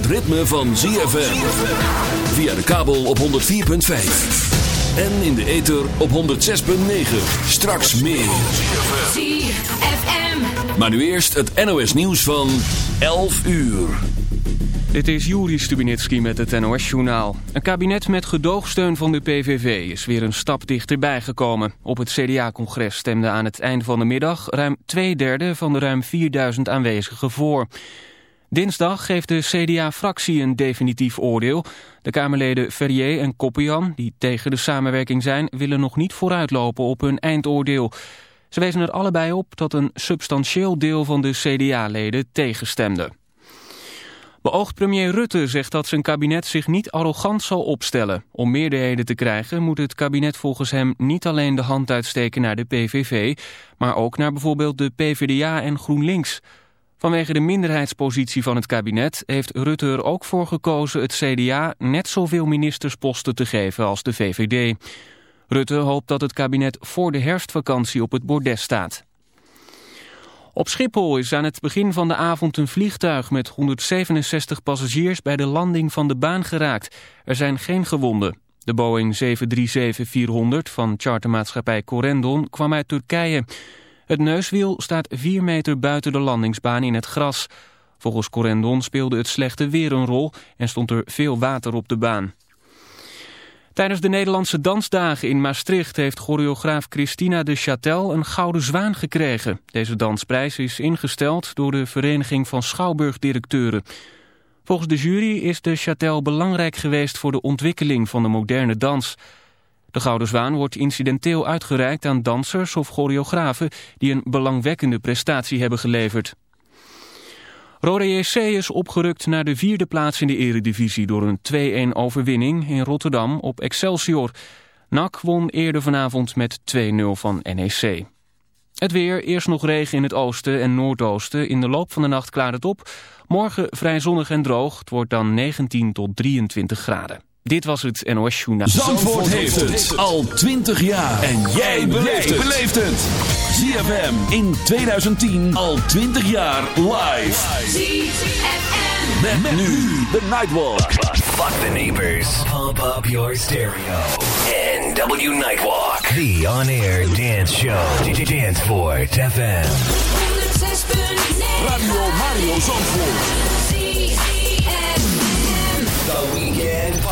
het ritme van ZFM. Via de kabel op 104.5. En in de ether op 106.9. Straks meer. ZFM. Maar nu eerst het NOS nieuws van 11 uur. Dit is Juri Stubinitski met het NOS-journaal. Een kabinet met gedoogsteun van de PVV is weer een stap dichterbij gekomen. Op het CDA-congres stemde aan het eind van de middag... ruim twee derde van de ruim 4000 aanwezigen voor. Dinsdag geeft de CDA-fractie een definitief oordeel. De Kamerleden Ferrier en Koppian, die tegen de samenwerking zijn... willen nog niet vooruitlopen op hun eindoordeel. Ze wezen er allebei op dat een substantieel deel van de CDA-leden tegenstemde. Beoogd premier Rutte zegt dat zijn kabinet zich niet arrogant zal opstellen. Om meerderheden te krijgen moet het kabinet volgens hem niet alleen de hand uitsteken naar de PVV... maar ook naar bijvoorbeeld de PvdA en GroenLinks... Vanwege de minderheidspositie van het kabinet heeft Rutte er ook voor gekozen het CDA net zoveel ministersposten te geven als de VVD. Rutte hoopt dat het kabinet voor de herfstvakantie op het bordes staat. Op Schiphol is aan het begin van de avond een vliegtuig met 167 passagiers bij de landing van de baan geraakt. Er zijn geen gewonden. De Boeing 737-400 van chartermaatschappij Corendon kwam uit Turkije. Het neuswiel staat 4 meter buiten de landingsbaan in het gras. Volgens Corendon speelde het slechte weer een rol en stond er veel water op de baan. Tijdens de Nederlandse dansdagen in Maastricht heeft choreograaf Christina de Châtel een gouden zwaan gekregen. Deze dansprijs is ingesteld door de Vereniging van Schouwburgdirecteuren. Volgens de jury is de Châtel belangrijk geweest voor de ontwikkeling van de moderne dans. De Gouden Zwaan wordt incidenteel uitgereikt aan dansers of choreografen die een belangwekkende prestatie hebben geleverd. Rode JC is opgerukt naar de vierde plaats in de eredivisie door een 2-1 overwinning in Rotterdam op Excelsior. NAC won eerder vanavond met 2-0 van NEC. Het weer, eerst nog regen in het oosten en noordoosten. In de loop van de nacht klaart het op. Morgen vrij zonnig en droog. Het wordt dan 19 tot 23 graden. Dit was het NOS Journaal. Zandvoort heeft het al 20 jaar. En jij beleeft het. ZFM in 2010 al 20 jaar live. ZFM. Met, nu de Nightwalk. Fuck the neighbors. Pump up your stereo. NW Nightwalk. The on-air dance show. Danceport FM. 106.9. Radio Mario Zandvoort.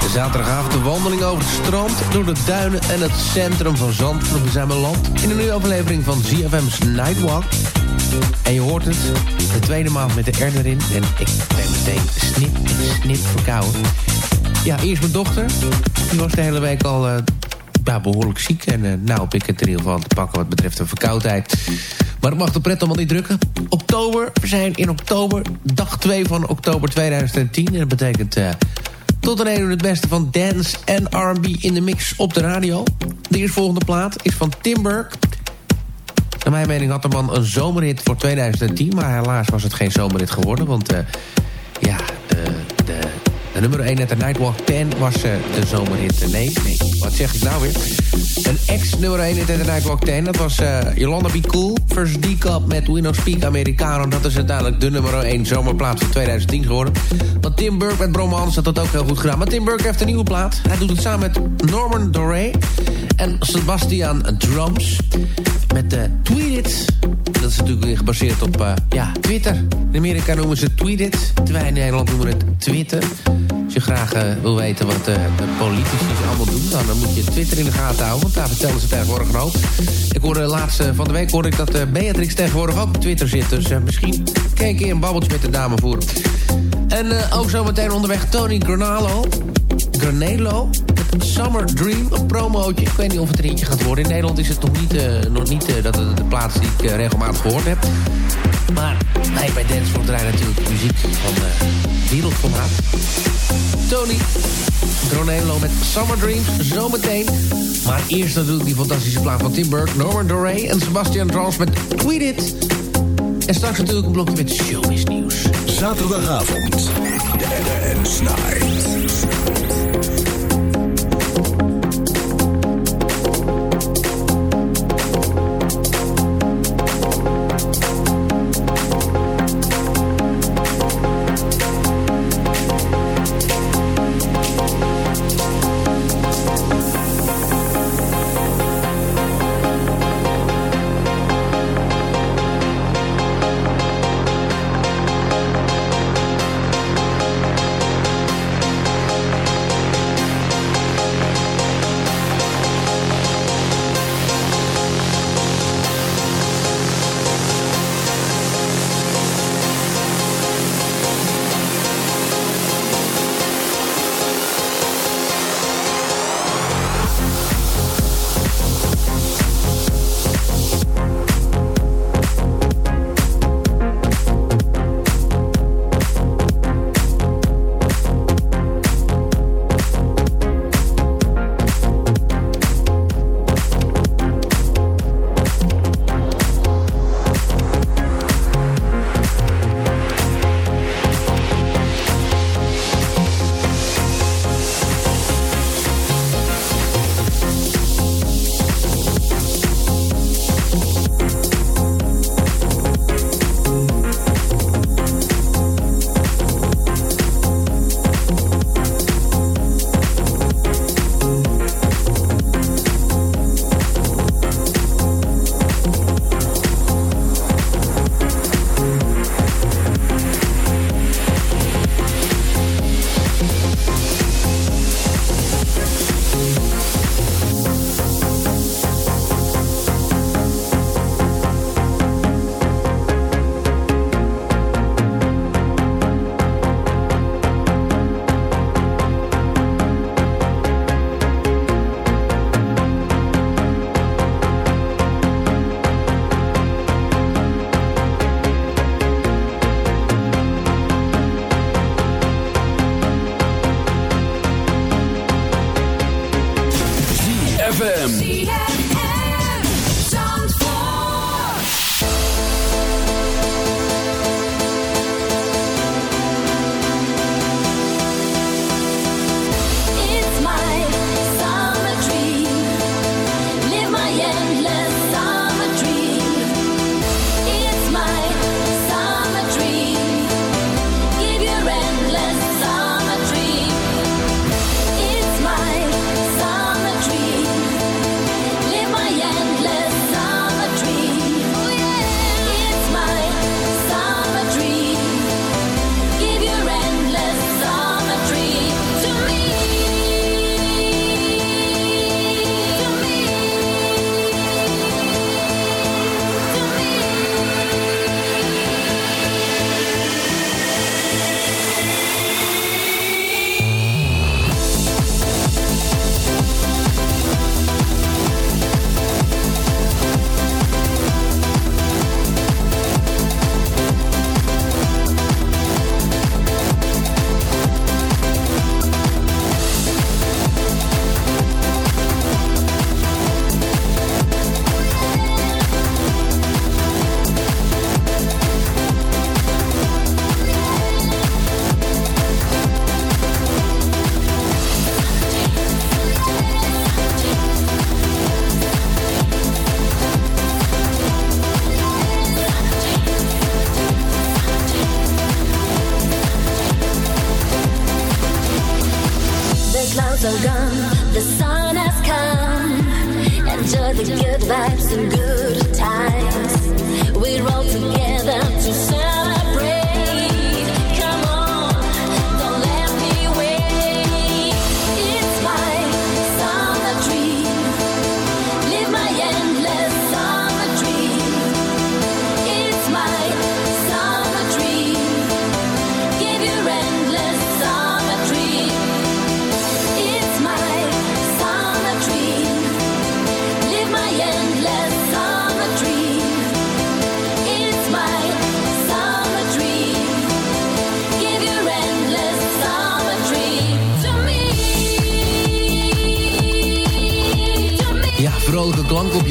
De zaterdagavond een wandeling over het strand, door de duinen en het centrum van Zandvoort. We zijn beland in een nieuwe aflevering van ZFM's Nightwalk. En je hoort het, de tweede maand met de R erin. En ik ben meteen snip, snip verkouden. Ja, eerst mijn dochter. Die was de hele week al eh, ja, behoorlijk ziek. En eh, nou heb ik het in ieder geval te pakken wat betreft de verkoudheid. Maar ik mag de pret allemaal niet drukken. Oktober, we zijn in oktober, dag 2 van oktober 2010. En dat betekent... eh, tot een uur het beste van dance en R&B in de mix op de radio. De eerstvolgende plaat is van Tim Burke. Naar mijn mening had de man een zomerhit voor 2010... maar helaas was het geen zomerhit geworden... want eh, ja, eh, de, de nummer 1 uit de Nightwalk 10 was eh, de zomerhit. nee, nee, wat zeg ik nou weer? Een ex-nummer 1 uit de Nightwalk 10... dat was eh, Yolanda Be Cool, First D-Cup met We No Speak Americano... dat is uiteindelijk de nummer 1 zomerplaat van 2010 geworden. Want Tim Burke met Bromance had dat ook heel goed gedaan. Maar Tim Burke heeft een nieuwe plaat. Hij doet het samen met Norman Doré en Sebastian Drums. Met de Tweet It. Is natuurlijk weer gebaseerd op eh, ja, Twitter. In Amerika noemen ze Tweet It. Terwijl in Nederland noemen het Twitter. Als je graag eh, wil weten wat eh, de politici allemaal doen... Dan, moet je Twitter in de gaten houden. Want daar vertellen ze tegenwoordig hoop. Ik hoorde laatst van de week hoorde ik dat Beatrix tegenwoordig ook op Twitter zit. Dus misschien kan je een babbeltje met de dame voeren. En ook zometeen onderweg Tony Granalo. Granelo. Summer Dream, een promootje. Ik weet niet of het er eentje gaat worden. In Nederland is het nog niet, uh, nog niet uh, dat de plaats die ik uh, regelmatig gehoord heb. Maar wij bij Dance draaien natuurlijk muziek van wereldformaat. Tony Dronelo met Summer Dreams, zometeen. Maar eerst natuurlijk die fantastische plaat van Tim Burke, Norman Doré en Sebastian Trans met Tweet It. En straks natuurlijk een blokje met showbiz nieuws. Zaterdagavond, de Dance Night.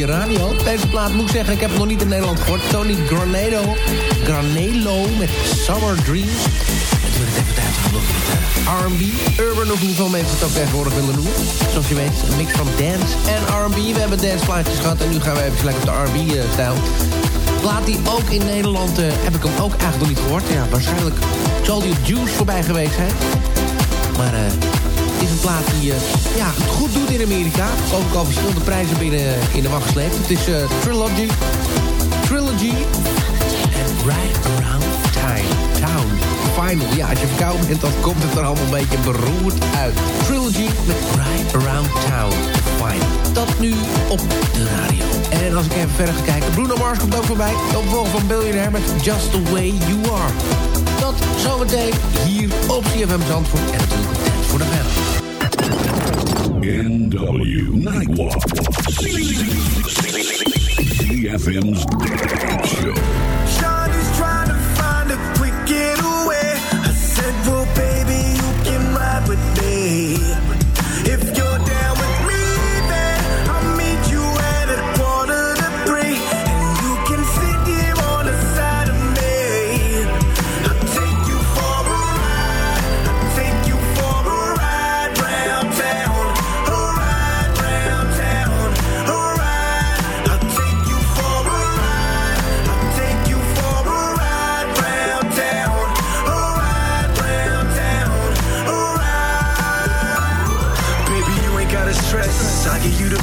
Je radio. Deze plaat moet ik zeggen, ik heb het nog niet in Nederland gehoord. Tony Granado, Granelo met Summer Dreams. Het even tijd gehad met R&B. Urban, of hoeveel mensen het ook tegenwoordig willen noemen. Zoals je weet, een mix van dance en R&B. We hebben danceplaatjes gehad en nu gaan we even lekker op de R&B-stijl. Plaat die ook in Nederland, uh, heb ik hem ook eigenlijk nog niet gehoord. Ja, waarschijnlijk zal die op Juice voorbij geweest zijn. Maar uh, is een plaat die uh, ja, het goed doet in Amerika. Ook al verschillende prijzen binnen in de wacht gesleept. Het is Trilogy. Trilogy. En Right Around Time. Town. Final. Ja, als je verkouden bent, dan komt het er allemaal een beetje beroerd uit. Trilogy met Right Around Town. Final. Dat nu op de radio. En als ik even verder ga kijken, Bruno Mars komt ook voorbij. De van Billionaire met Just The Way You Are. Dat zometeen hier op CFM Zandvoort. En natuurlijk tijd voor de verder. NW Nightwalk. CFM's Dance Show.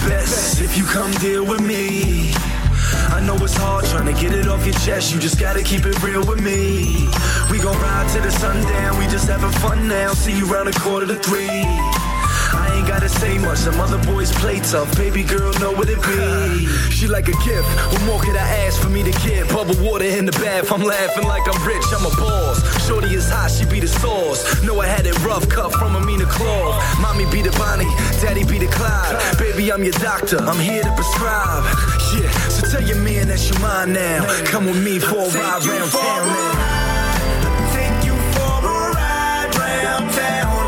Best if you come deal with me. I know it's hard trying to get it off your chest. You just gotta keep it real with me. We gon' ride to the sundown. We just having fun now. See you round a quarter to three. Gotta say much. Some other boys play tough. Baby girl, know what it be. she like a gift. What more could I ask for me to get? Bubble water in the bath. I'm laughing like I'm rich. I'm a boss. Shorty is hot. She be the sauce. Know I had it rough. Cut from a meaner cloth. Mommy be the Bonnie. Daddy be the Clyde. Baby, I'm your doctor. I'm here to prescribe. Yeah. So tell your man that you mine now. Come with me for a ride round town now. Take you for a ride round town.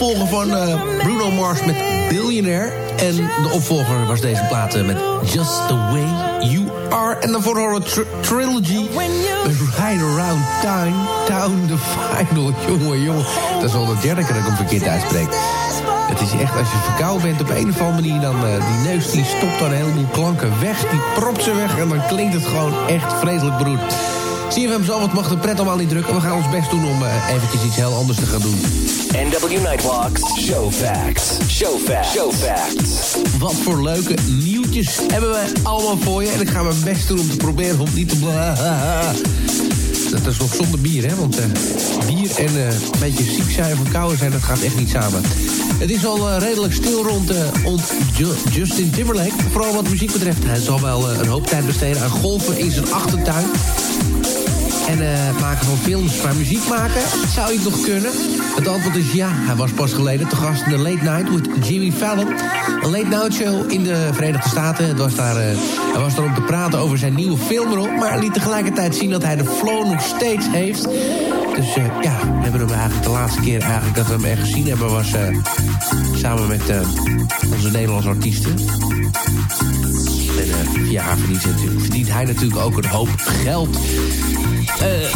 opvolger van eh, Bruno Mars met Billionaire. En de opvolger was deze plaat eh, met Just The Way You Are. En daarvoor horen Tr- Trilogy. Ride Around Town, Town the Final. Jongen, jongen. Dat is al de derde keer dat ik hem verkeerd uitspreek. Het is echt, als je verkouden bent op een of andere manier... dan uh, die neus die stopt dan een heleboel klanken weg. Die propt ze weg en dan klinkt het gewoon echt vreselijk beroerd. CFM Zalvoort mag de pret allemaal niet drukken. We gaan ons best doen om uh, eventjes iets heel anders te gaan doen. NW Nightwalks, show facts, show facts, show facts. Wat voor leuke nieuwtjes hebben we allemaal voor je. En ik ga mijn best doen om te proberen om niet te... bla- Dat is nog zonder bier, hè? Want uh, bier en uh, een beetje ziek zijn of verkouden zijn, dat gaat echt niet samen. Het is al uh, redelijk stil rond, rond Ju Justin Timberlake. Vooral wat muziek betreft. Hij zal wel een hoop tijd besteden aan golfen in zijn achtertuin. En uh, maken van films, maar muziek maken, zou ik nog kunnen? Het antwoord is ja. Hij was pas geleden te gast in de Late Night met Jimmy Fallon. Een late night show in de Verenigde Staten. Het was daar, uh, hij was daar om te praten over zijn nieuwe filmrol... maar liet tegelijkertijd zien dat hij de flow nog steeds heeft. Dus uh, ja, we hebben hem eigenlijk de laatste keer eigenlijk dat we hem echt gezien hebben... was samen met onze Nederlandse artiesten. En uh, ja, verdient, hij verdient hij natuurlijk ook een hoop geld. Uh,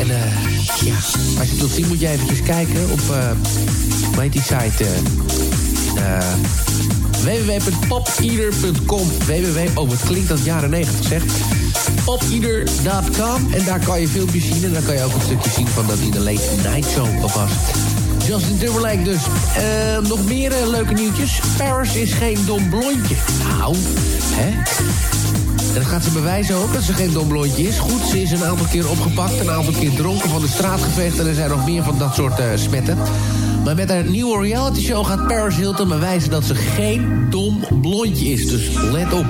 en uh, ja, als je het wilt zien moet je eventjes kijken op, uh, heet die site? www.popeater.com www, oh wat klinkt dat jaren 90 zeg. Popeater.com en daar kan je filmpjes zien en dan kan je ook een stukje zien van dat hij de Late Night Show was. Justin Timberlake dus. Uh, nog meer uh, leuke nieuwtjes. Paris is geen dom blondje. Nou, hè? En dat gaat ze bewijzen ook dat ze geen dom blondje is. Goed, ze is een aantal keer opgepakt, een aantal keer dronken van de straatgevecht... en er zijn nog meer van dat soort uh, smetten. Maar met haar nieuwe reality show gaat Paris Hilton bewijzen dat ze geen dom blondje is. Dus let op.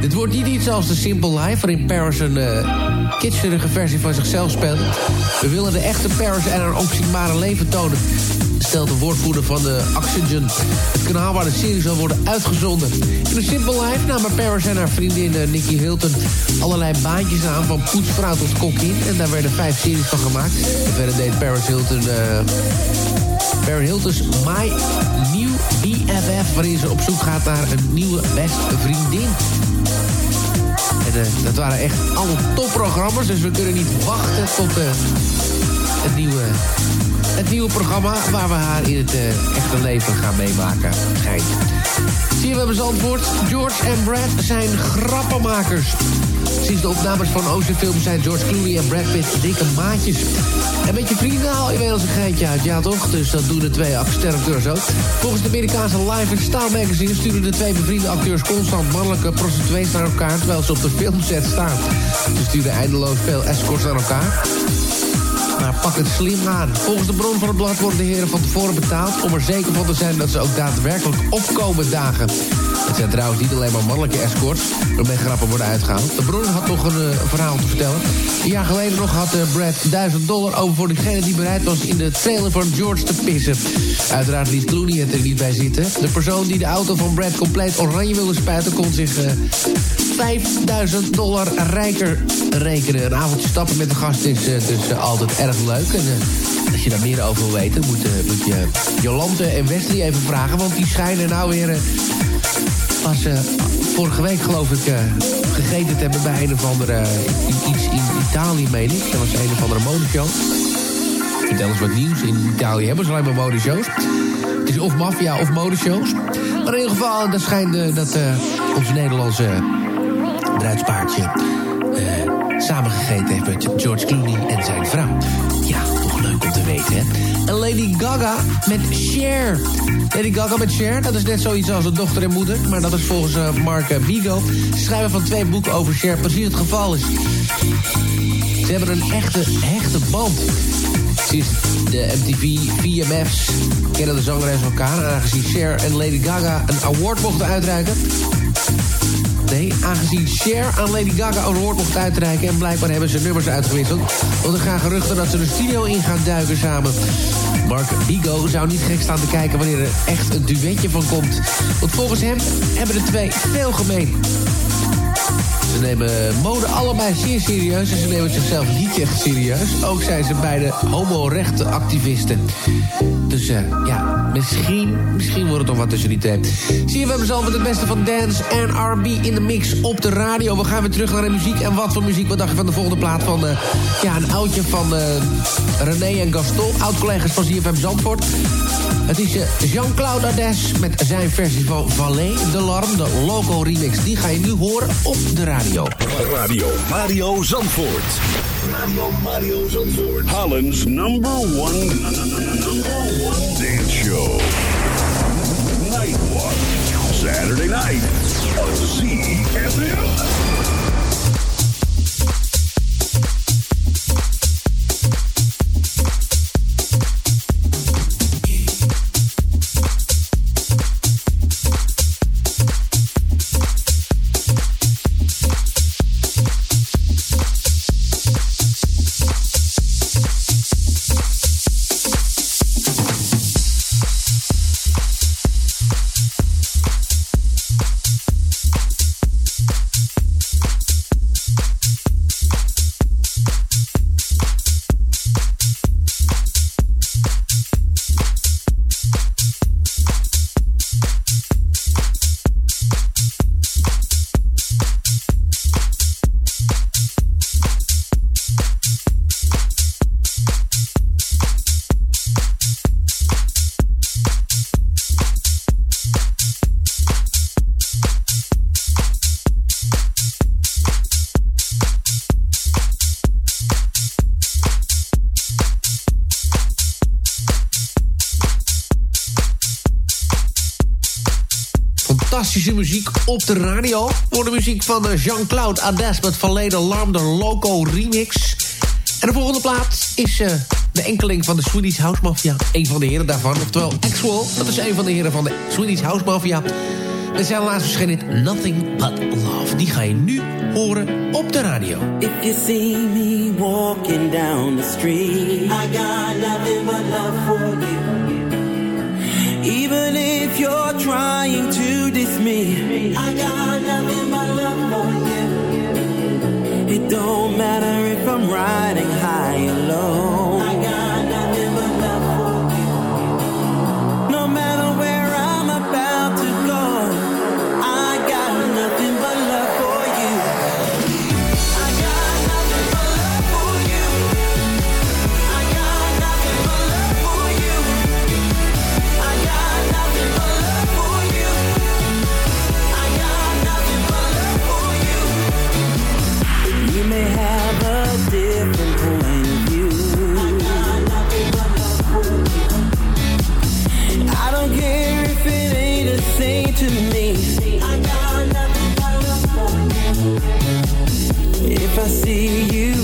Dit wordt niet iets als de Simple Life... waarin Paris een uh, kitscherige versie van zichzelf speelt. We willen de echte Paris en haar opzienbare leven tonen. stelt de woordvoerder van de Oxygen. Het kanaal waar de serie zal worden uitgezonden. In een Simple Life namen Paris en haar vriendin uh, Nicky Hilton... allerlei baantjes aan, van poetsvrouw tot kokkin. En daar werden vijf series van gemaakt. En verder deed Paris Hilton... Uh, Paris Hilton's My New BFF... waarin ze op zoek gaat naar een nieuwe beste vriendin. En uh, dat waren echt alle topprogramma's. Dus we kunnen niet wachten tot uh, het, nieuwe, het nieuwe programma... waar we haar in het uh, echte leven gaan meemaken. Schijnt. Zie je, we hebben. George en Brad zijn grappenmakers. De opnames van Ocean Films zijn George Clooney en Brad Pitt dikke maatjes. En met je vrienden haal je wel eens een geintje uit, ja toch? Dus dat doen de twee acteurs ook. Volgens de Amerikaanse Live Style magazine sturen de twee bevriende acteurs constant mannelijke prostituees naar elkaar terwijl ze op de filmset staan. Ze sturen eindeloos veel escorts naar elkaar. Maar pak het slim aan. Volgens de bron van het blad worden de heren van tevoren betaald... om er zeker van te zijn dat ze ook daadwerkelijk opkomen dagen. Het zijn trouwens niet alleen maar mannelijke escorts... waarmee grappen worden uitgehaald. De bron had nog een uh, verhaal te vertellen. Een jaar geleden nog had uh, Brad 1000 dollar over voor degene die bereid was... in de trailer van George te pissen. Uiteraard liet Clooney het er niet bij zitten. De persoon die de auto van Brad compleet oranje wilde spuiten... kon zich... Uh, 5000 dollar rijker rekenen. Een avondje stappen met de gast is dus altijd erg leuk. En als je daar meer over wil weten, moet, moet je Jolante en Wesley even vragen. Want die schijnen nou weer... pas vorige week geloof ik gegeten te hebben bij een of andere... iets in Italië, meen ik. Dat was een of andere modeshow. Vertel eens wat nieuws. In Italië hebben ze alleen maar modeshows. Het is of maffia of modeshows. Maar in ieder geval, dat schijnt dat onze Nederlandse bruidspaardje uh, samengegeten heeft met George Clooney en zijn vrouw. Ja, toch leuk om te weten, hè? Lady Gaga met Cher. Lady Gaga met Cher, dat is net zoiets als een dochter en moeder. Maar dat is volgens uh, Mark uh, Vigo, schrijver van twee boeken over Cher, precies het geval is. Ze hebben een echte, hechte band. Sinds de MTV VMF's kennen de zangeres elkaar. En aangezien Cher en Lady Gaga een award mochten uitreiken Aangezien Cher aan Lady Gaga een woord mocht uitreiken... en blijkbaar hebben ze nummers uitgewisseld... want er gaan geruchten dat ze de studio in gaan duiken samen. Mark Bigo zou niet gek staan te kijken wanneer er echt een duetje van komt. Want volgens hem hebben de twee veel gemeen. Nemen mode allebei zeer serieus en ze nemen zichzelf niet echt serieus. Ook zijn ze beide homo-rechtenactivisten. Dus uh, ja, misschien, misschien wordt het nog wat tussen die twee. Zie je, we hebben zelf het beste van dance en R&B in de mix op de radio. We gaan weer terug naar de muziek. En wat voor muziek? Wat dacht je van de volgende plaat van... Uh, ja, een oudje van uh, René en Gaston. Oud-collega's van ZFM Zandvoort. Het is Jean-Claude Ades met zijn versie van Valet de Larm. De logo remix. Die ga je nu horen op de radio. Radio Mario Zandvoort. Radio Mario Zandvoort. Holland's number one, number one dance show. Nightwalk. Saturday night on CFM. Fantastische muziek op de radio. Voor de muziek van Jean-Claude Ades met Verleden Alarm, de Loco remix. En de volgende plaat is uh, de enkeling van de Swedish House Mafia. Een van de heren daarvan, oftewel Axwell. Dat is een van de heren van de Swedish House Mafia. En zijn laatst verschenen Nothing But Love. Die ga je nu horen op de radio. If you see me walking down the street I got nothing but love for you Even if you're trying to diss me, I got nothing but love for you. It don't matter if I'm riding high or low. if I see you.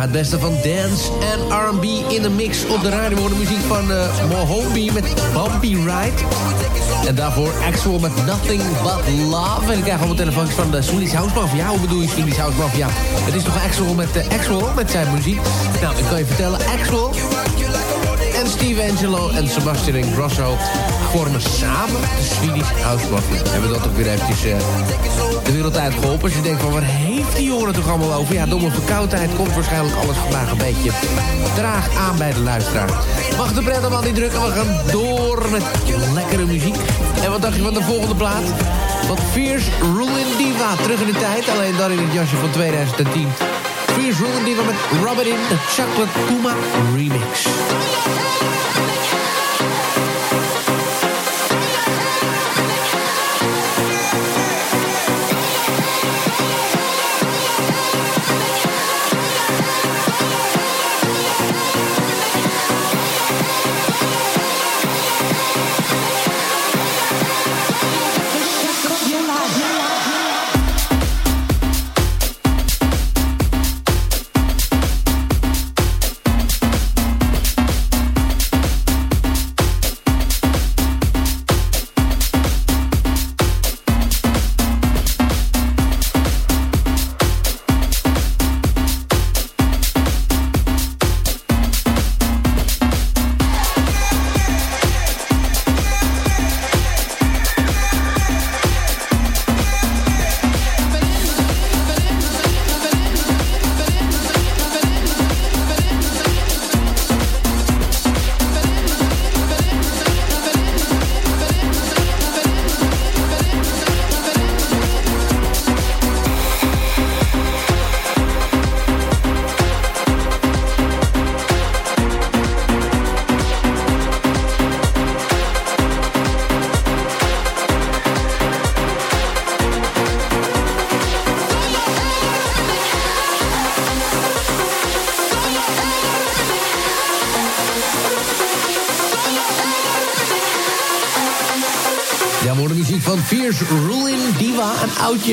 Het beste van dance en R&B in de mix op de radio. We muziek van uh, Mohombi met Bumpy Ride. En daarvoor Axel met Nothing But Love. En ik krijg allemaal telefoons van de Swedish House Mafia. Hoe bedoel je Swedish House Mafia? Het is toch Axel met, uh, Axel met zijn muziek? Nou, ik kan je vertellen, Axel en Steve Angelo en Sebastian Ingrosso vormen samen de Swedish House. Hebben dat ook weer eventjes uh, de wereld uitgeholpen. Als je denkt van, waar heeft die jongen toch allemaal over? Ja, domme verkoudheid komt waarschijnlijk alles vandaag een beetje traag aan bij de luisteraar. Mag de pret allemaal niet drukken, we gaan door met lekkere muziek. En wat dacht je van de volgende plaat? Wat Fierce Ruling Diva, terug in de tijd, alleen dan in het jasje van 2010. Fierce Ruling Diva met Robert in de Chocolate Puma Remix.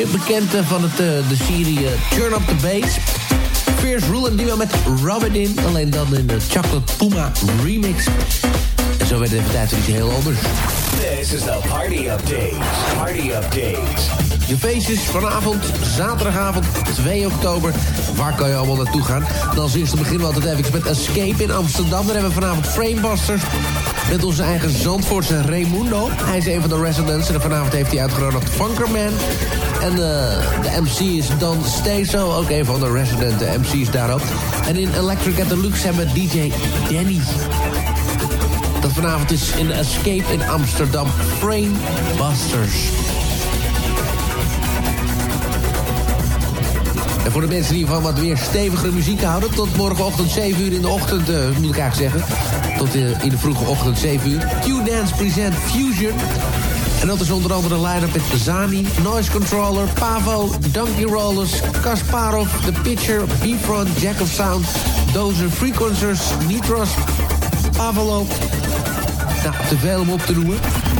Een oudje bekend van het, uh, de serie uh, Turn Up The Bass. Fierce Ruin Diva met Robin in, alleen dan in de Chocolate Puma remix. En zo werd het tijd voor iets heel anders. This is the party update. Party update. Je feestjes vanavond, zaterdagavond 2 oktober. Waar kan je allemaal naartoe gaan? Dan als eerste beginnen we altijd even met Escape in Amsterdam. Daar hebben we vanavond Framebusters. Met onze eigen Zandvoortse Raimundo. Hij is een van de residents en vanavond heeft hij uitgenodigd Funkerman. En uh, de MC is Don Steso, ook een van de residente MC's daarop. En in Electric at the Lux hebben we DJ Danny. Dat vanavond is in Escape in Amsterdam. Framebusters. En voor de mensen die van wat weer stevigere muziek houden... tot morgenochtend 7 uur in de ochtend, uh, moet ik eigenlijk zeggen. Tot uh, in de vroege ochtend 7 uur. Q-Dance present Fusion. En dat is onder andere de line-up met Zani, Noise Controller, Pavo, Donkey Rollers, Kasparov, The Pitcher, B-Front, Jack of Sound, Dozer, Frequencers, Nitros, Pavolo. Nou, te veel om op te noemen.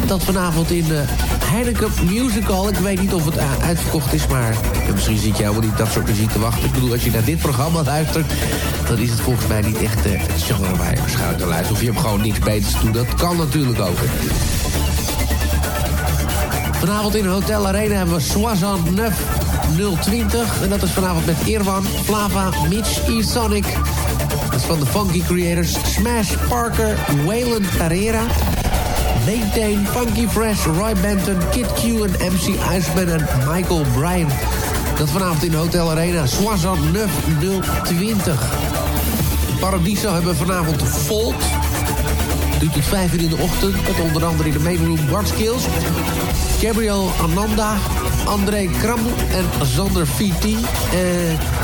Dat vanavond in de Heineken Musical. Ik weet niet of het uitverkocht is, maar misschien zit je helemaal niet dat soort muziek te wachten. Ik bedoel, als je naar dit programma luistert, dan is het volgens mij niet echt uh, het genre waar je waarschijnlijk naar luistert. Of je hebt gewoon niks beters te doen. Dat kan natuurlijk ook. Vanavond in Hotel Arena hebben we Soissons 020. En dat is vanavond met Irwan, Flava, Mitch, E-Sonic. Dat is van de Funky Creators. Smash, Parker, Waylon Carrera. Maintain, Funky Fresh, Roy Benton, Kid Q en MC Iceman en Michael Bryan. Dat vanavond in Hotel Arena, Soissons 020. Paradiso hebben we vanavond Volt. Duurt tot 5 uur in de ochtend. Met onder andere in de main room Bart Skills. Gabriel Ananda, André Kram en Zander VT. Uh,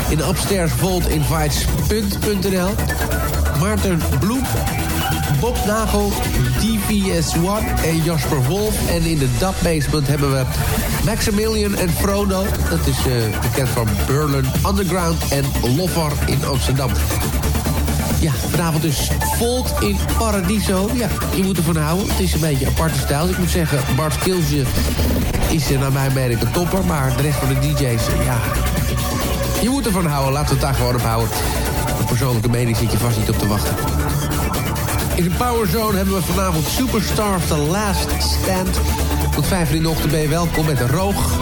in de upstairs Invites.nl. Maarten Bloem, Bob Nagel, DVS1 en Jasper Wolf. En in de Dub Basement hebben we Maximilian en Frodo. Dat is uh, bekend van Berlin Underground en Loffar in Amsterdam. Ja, vanavond dus Volt in Paradiso. Ja, je moet ervan houden. Het is een beetje een aparte stijl. Ik moet zeggen, Bart Kilsje is naar mijn mening een topper. Maar de rest van de DJ's, ja... Je moet ervan houden. Laten we het daar gewoon op houden. zulke persoonlijke mening zit je vast niet op te wachten. In de Power Zone hebben we vanavond Superstar of The Last Stand. Tot vijf in de ochtend ben je welkom met Roog.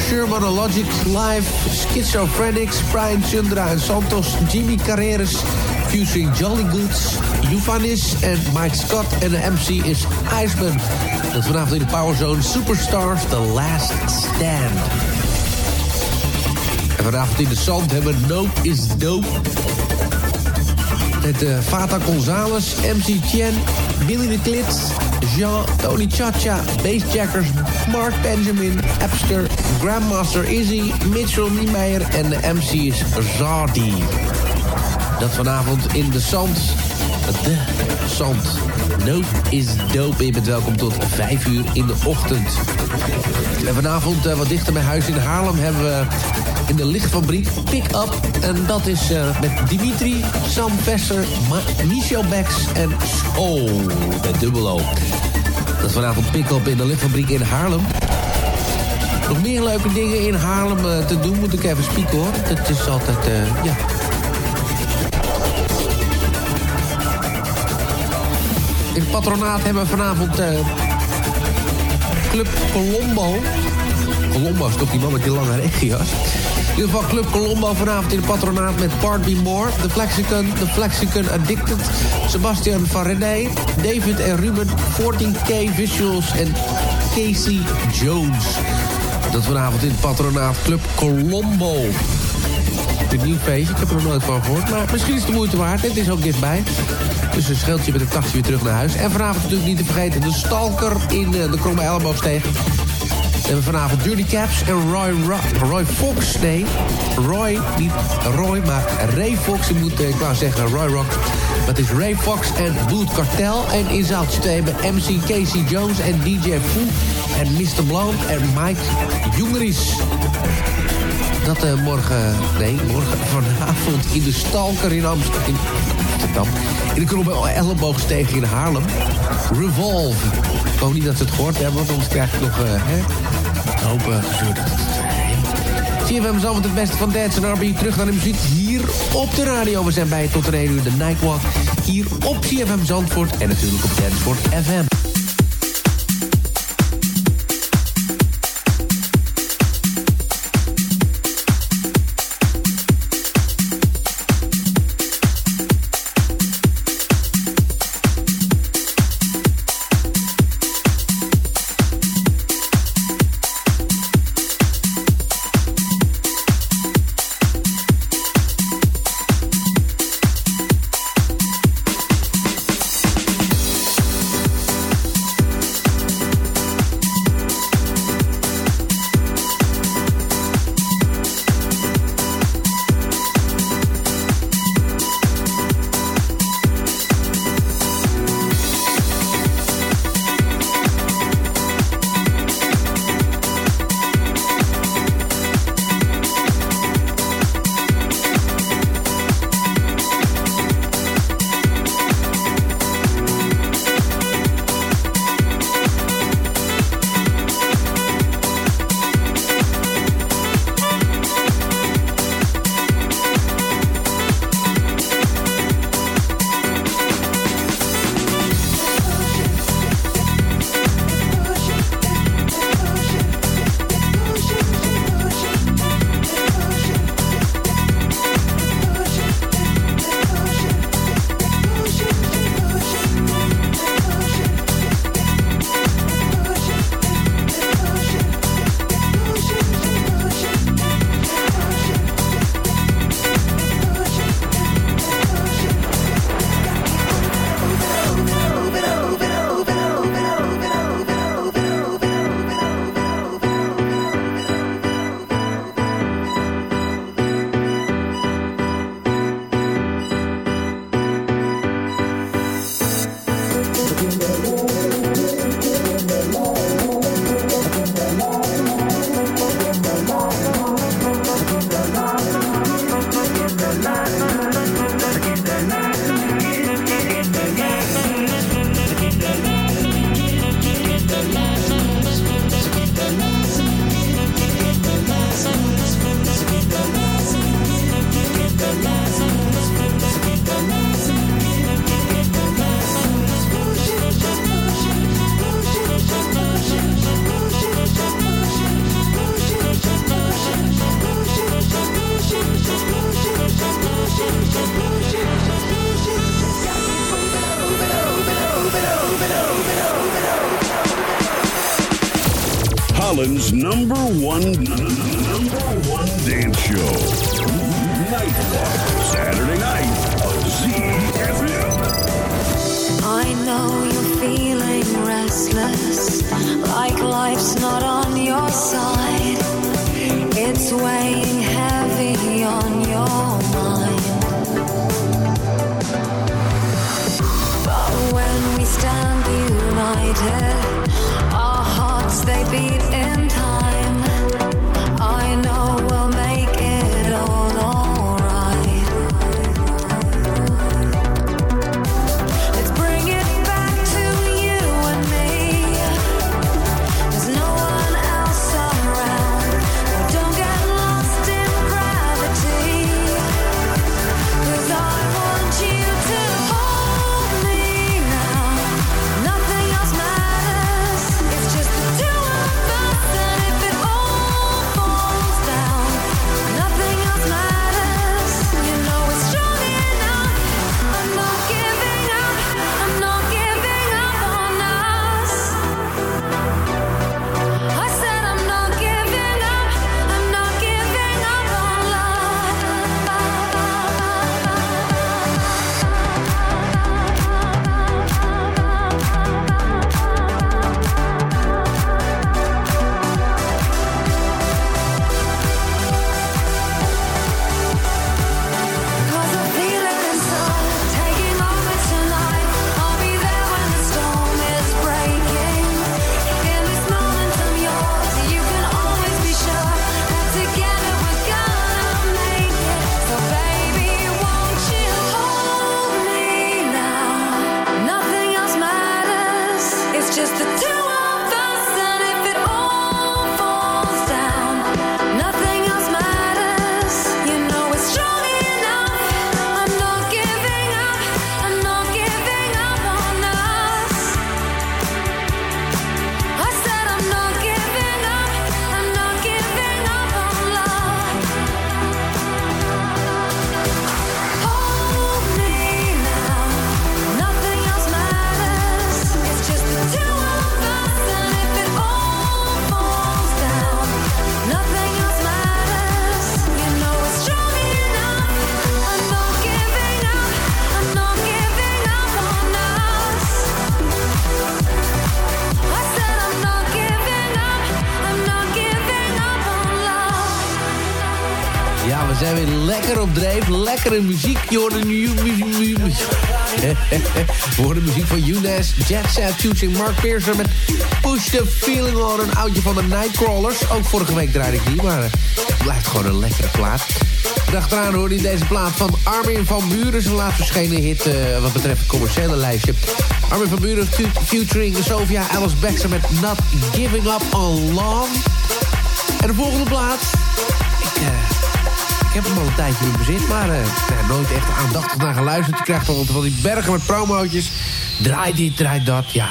Sherman Logic Live, Schizophrenics, Brian Chundra en Santos, Jimmy Carreras, featuring Jolly Goods, Juvanis en Mike Scott. En de MC is Iceman. Dat vanavond in de Power Zone Superstars The Last Stand. En vanavond in de zand hebben we Nope is Dope. Met uh, Fata Gonzalez, MC Chen, Billy de Klit, Jean, Tony Chacha, Bassjackers, Mark Benjamin, Epster, Grandmaster Izzy, Mitchell Niemeyer en de MC is Zardi. Dat vanavond in de zand. De zand. Nope is dope. Je bent welkom tot 5 uur in de ochtend. En vanavond uh, wat dichter bij huis in Haarlem hebben we in de lichtfabriek Pick Up. En dat is uh, met Dimitri, Sam Vesser, Michel Bex en Oh, met dubbel O. Dat is vanavond Pick Up in de lichtfabriek in Haarlem. Nog meer leuke dingen in Haarlem uh, te doen, moet ik even spieken hoor. Het is altijd, ja... In het patronaat hebben we vanavond uh, Club Colombo. Colombo is toch die man met die lange regenjas? In ieder geval Club Colombo vanavond in het patronaat met Part B More, The Flexicon, The Flexicon Addicted, Sebastian van René, David en Ruben, 14K Visuals en Casey Jones. Dat vanavond in het patronaat Club Colombo. Een nieuw feestje, ik heb er nog nooit van gehoord, maar misschien is het de moeite waard. Het is ook dichtbij. Dus een scheeltje met een taxi weer terug naar huis. En vanavond natuurlijk niet te vergeten de Stalker in uh, de Kromme Elleboogsteeg. We hebben vanavond Dirty Caps en Roy, Roy, Roy Fox. Nee, Roy, niet Roy, maar Ray Fox. Ik moet, ik wou zeggen Roy Rock. Dat is Ray Fox en Boot Cartel. En in zaaltje 2 hebben MC Casey Jones en DJ Foo. En Mr. Blanc en Mike Jungeris. Dat uh, morgen, nee, morgen vanavond in de Stalker in Amsterdam. In de Kromme Elleboogsteeg in Haarlem. Revolve. Ik hoop niet dat ze het gehoord hebben, want anders krijg ik nog... Uh, hè, hopen. CFM zal met het beste van Dance en R&B terug naar de muziek hier op de radio. We zijn bij tot reden uur de Nightwalk hier op CFM Zandvoort en natuurlijk op Danceford FM. Lekker op dreef. Lekkere muziek. Je hoort nu. We horen muziek van Younes, Jet Set, featuring Mark Pearson met Push the Feeling On. Een oudje van de Nightcrawlers. Ook vorige week draaide ik die, maar het blijft gewoon een lekkere plaat. Daarachteraan hoorde je deze plaat van Armin van Buren. Zijn laatst verschenen hit eh, wat betreft het commerciële lijstje. Armin van Buren featuring Sophia Alice Baxter met Not Giving Up On Love. En de volgende plaat... Eh, heb hem al een tijdje in bezit, maar nou, nooit echt aandachtig naar geluisterd. Je krijgt al van die bergen met promootjes. Draai dit, draai dat, ja.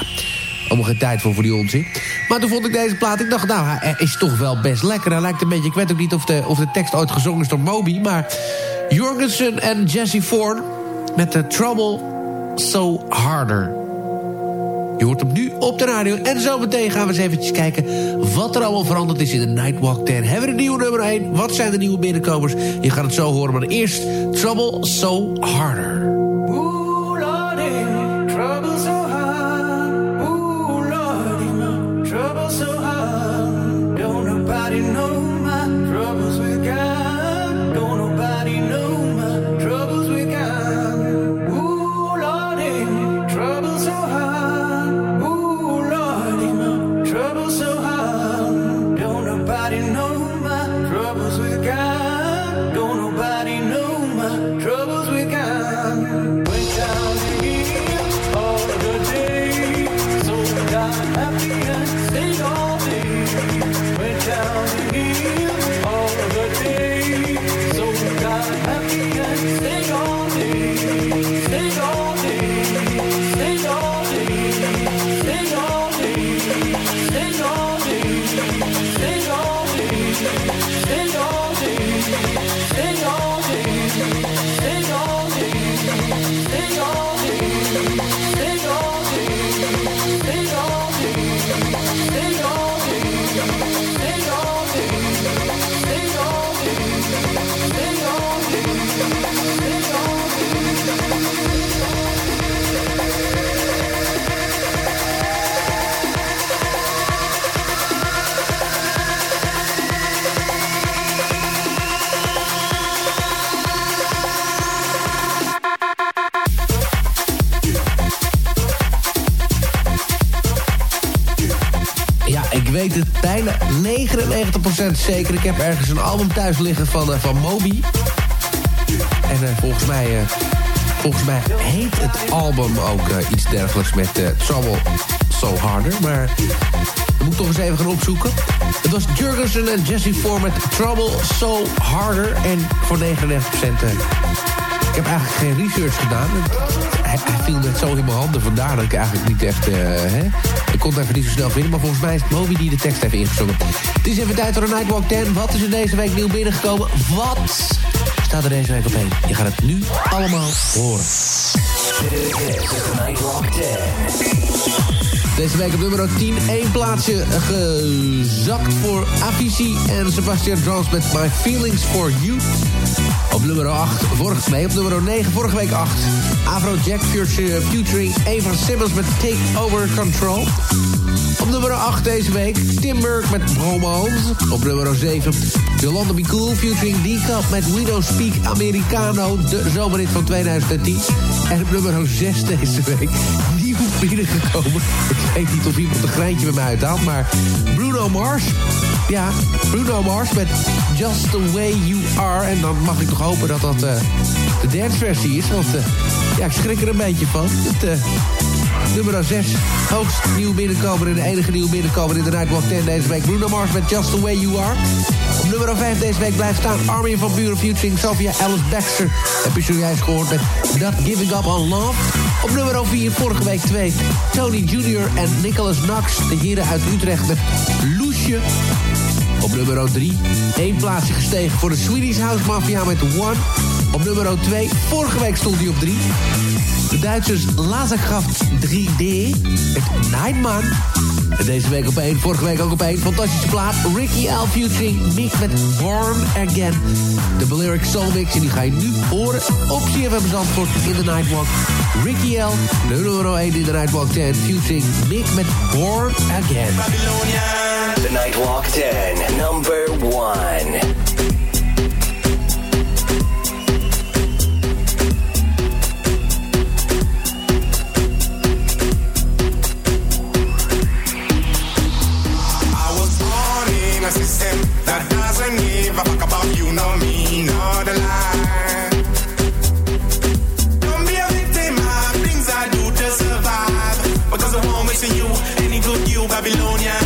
Allemaal geen tijd voor voor die onzin. Maar toen vond ik deze plaat, ik dacht, nou, hij is toch wel best lekker. Hij lijkt een beetje, ik weet ook niet of de, of de tekst ooit gezongen is door Moby... maar Jorgensen en Jesse Ford met de Trouble So Harder. Je hoort hem nu op de radio. En zometeen gaan we eens eventjes kijken wat er allemaal veranderd is in de Nightwalk 10. Hebben we een nieuwe nummer 1? Wat zijn de nieuwe binnenkomers? Je gaat het zo horen, maar eerst Trouble So Harder. 99% zeker. Ik heb ergens een album thuis liggen van, eh, van Moby. En eh, volgens, mij, eh, volgens mij heet het album ook iets dergelijks met Trouble So Harder. Maar ik moet toch eens even gaan opzoeken. Het was Jurgensen en Jesse Four met Trouble So Harder. En voor 99%... eh, ik heb eigenlijk geen research gedaan. Hij, viel net zo in mijn handen, vandaar dat ik eigenlijk niet echt... hè? Ik kon het even niet zo snel vinden, maar volgens mij is het Moby die de tekst heeft ingezongen. Het is even tijd voor de Nightwalk 10. Wat is er deze week nieuw binnengekomen? Wat staat er deze week op één? Je gaat het nu allemaal horen. This is the Nightwalk 10. Deze week op nummer 10 één plaatsje gezakt voor Avicii en Sebastian Drans met My Feelings For You. Op nummer 8, vorige, nee, op nummer 9, vorige week 8. Afrojack feature- featuring Eva Simmons met Take Over Control. Op nummer 8 deze week, Timber met Bromance. Op nummer 7, Yolanda Be Cool featuring D-Cup met We Don't Speak Americano. De zomerhit van 2010. En op nummer 6 deze week, binnengekomen. Ik weet niet of iemand een greintje bij mij uithaalt, maar Bruno Mars. Ja, Bruno Mars met Just The Way You Are. En dan mag ik toch hopen dat dat eh, de danceversie is, want eh, ja, ik schrik er een beetje van. Het, eh, Nummer 6, hoogst nieuw binnenkomer en de enige nieuw binnenkomer in de Nightwalk 10 deze week. Bruno Mars met Just The Way You Are. Op nummer 5 deze week blijft staan Armin van Buren featuring Sophia Alice Baxter. Heb je zojuist gehoord met Not Giving Up On Love. Op nummer 4 vorige week 2 Tony Jr. en Nicholas Knox. De heren uit Utrecht met Loesje. Op nummer 3 één plaatsje gestegen voor de Swedish House Mafia met One. Op nummer 2, vorige week stond hij op 3. De Duitsers Lazerkraft 3D met Nightman. Deze week op 1, vorige week ook op 1. Fantastische plaat. Ricky L. featuring Mick met Born Again. De Balearic Soul Mix. En die ga je nu horen op CFM Zandvoort in de Nightwalk. Ricky L. Nummer 1 in de Nightwalk 10. Featuring Mick met Born Again. The Nightwalk 10, number 1. You Babylonians.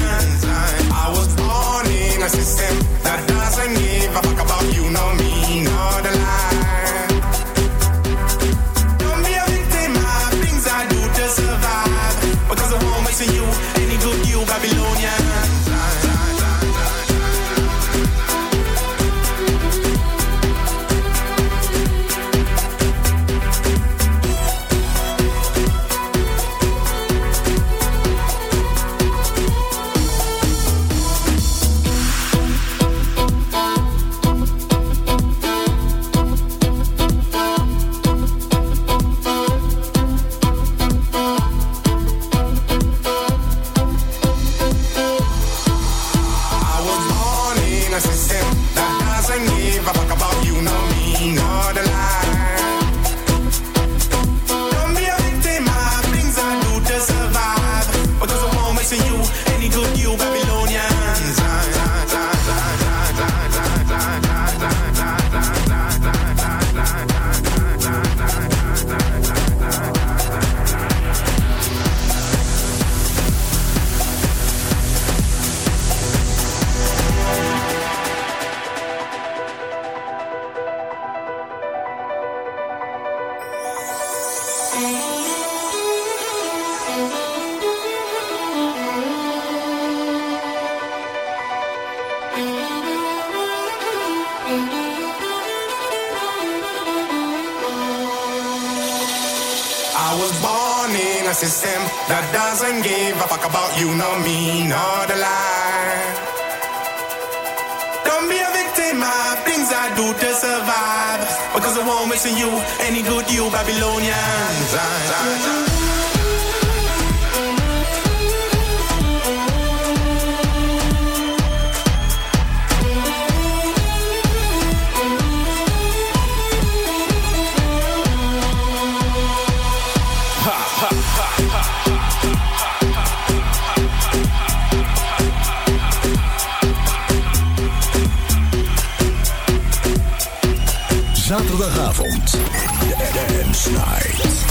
Don't be a victim my things I do to survive. Because I won't missing you, any good you Babylonians. Zaterdagavond. Dance Night.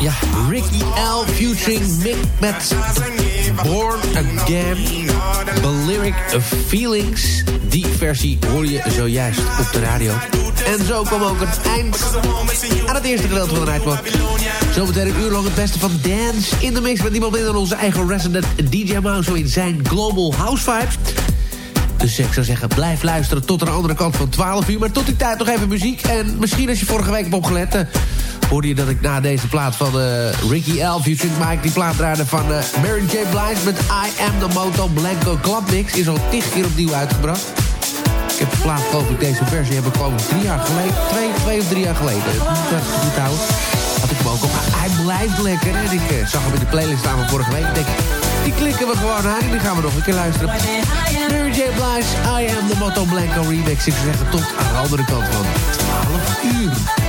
Ja, Ricky L. featuring Mick met Born Again. Belyric Feelings. Die versie hoor je zojuist op de radio. En zo kwam ook het eind aan het eerste gedeelte van de Nightwalk. Zometeen een uur lang het beste van dance in de mix... met niemand minder dan onze eigen resident DJ Mouse in zijn Global House Vibes. Dus ik zou zeggen, blijf luisteren tot aan de andere kant van 12 uur. Maar tot die tijd nog even muziek. En misschien als je vorige week hebt opgelet... Uh, hoorde je dat ik na deze plaat van uh, Ricky L. Future Mike... die plaat draaide van uh, Mary J. Blige met I Am The Moto Blanco Club Mix. Is al tig keer opnieuw uitgebracht. Ik heb de plaat, geloof ik, deze versie heb ik gewoon drie jaar geleden... twee, of drie jaar geleden. Dat is goed houden. Had ik hem ook op. Maar hij blijft lekker. En ik zag hem in de playlist staan van vorige week. Denk, die klikken we gewoon aan en die gaan we nog een keer luisteren. Mary J. Blige, I Am The Motto Blanco Remix. Ik zeggen tot aan de andere kant van 12 uur.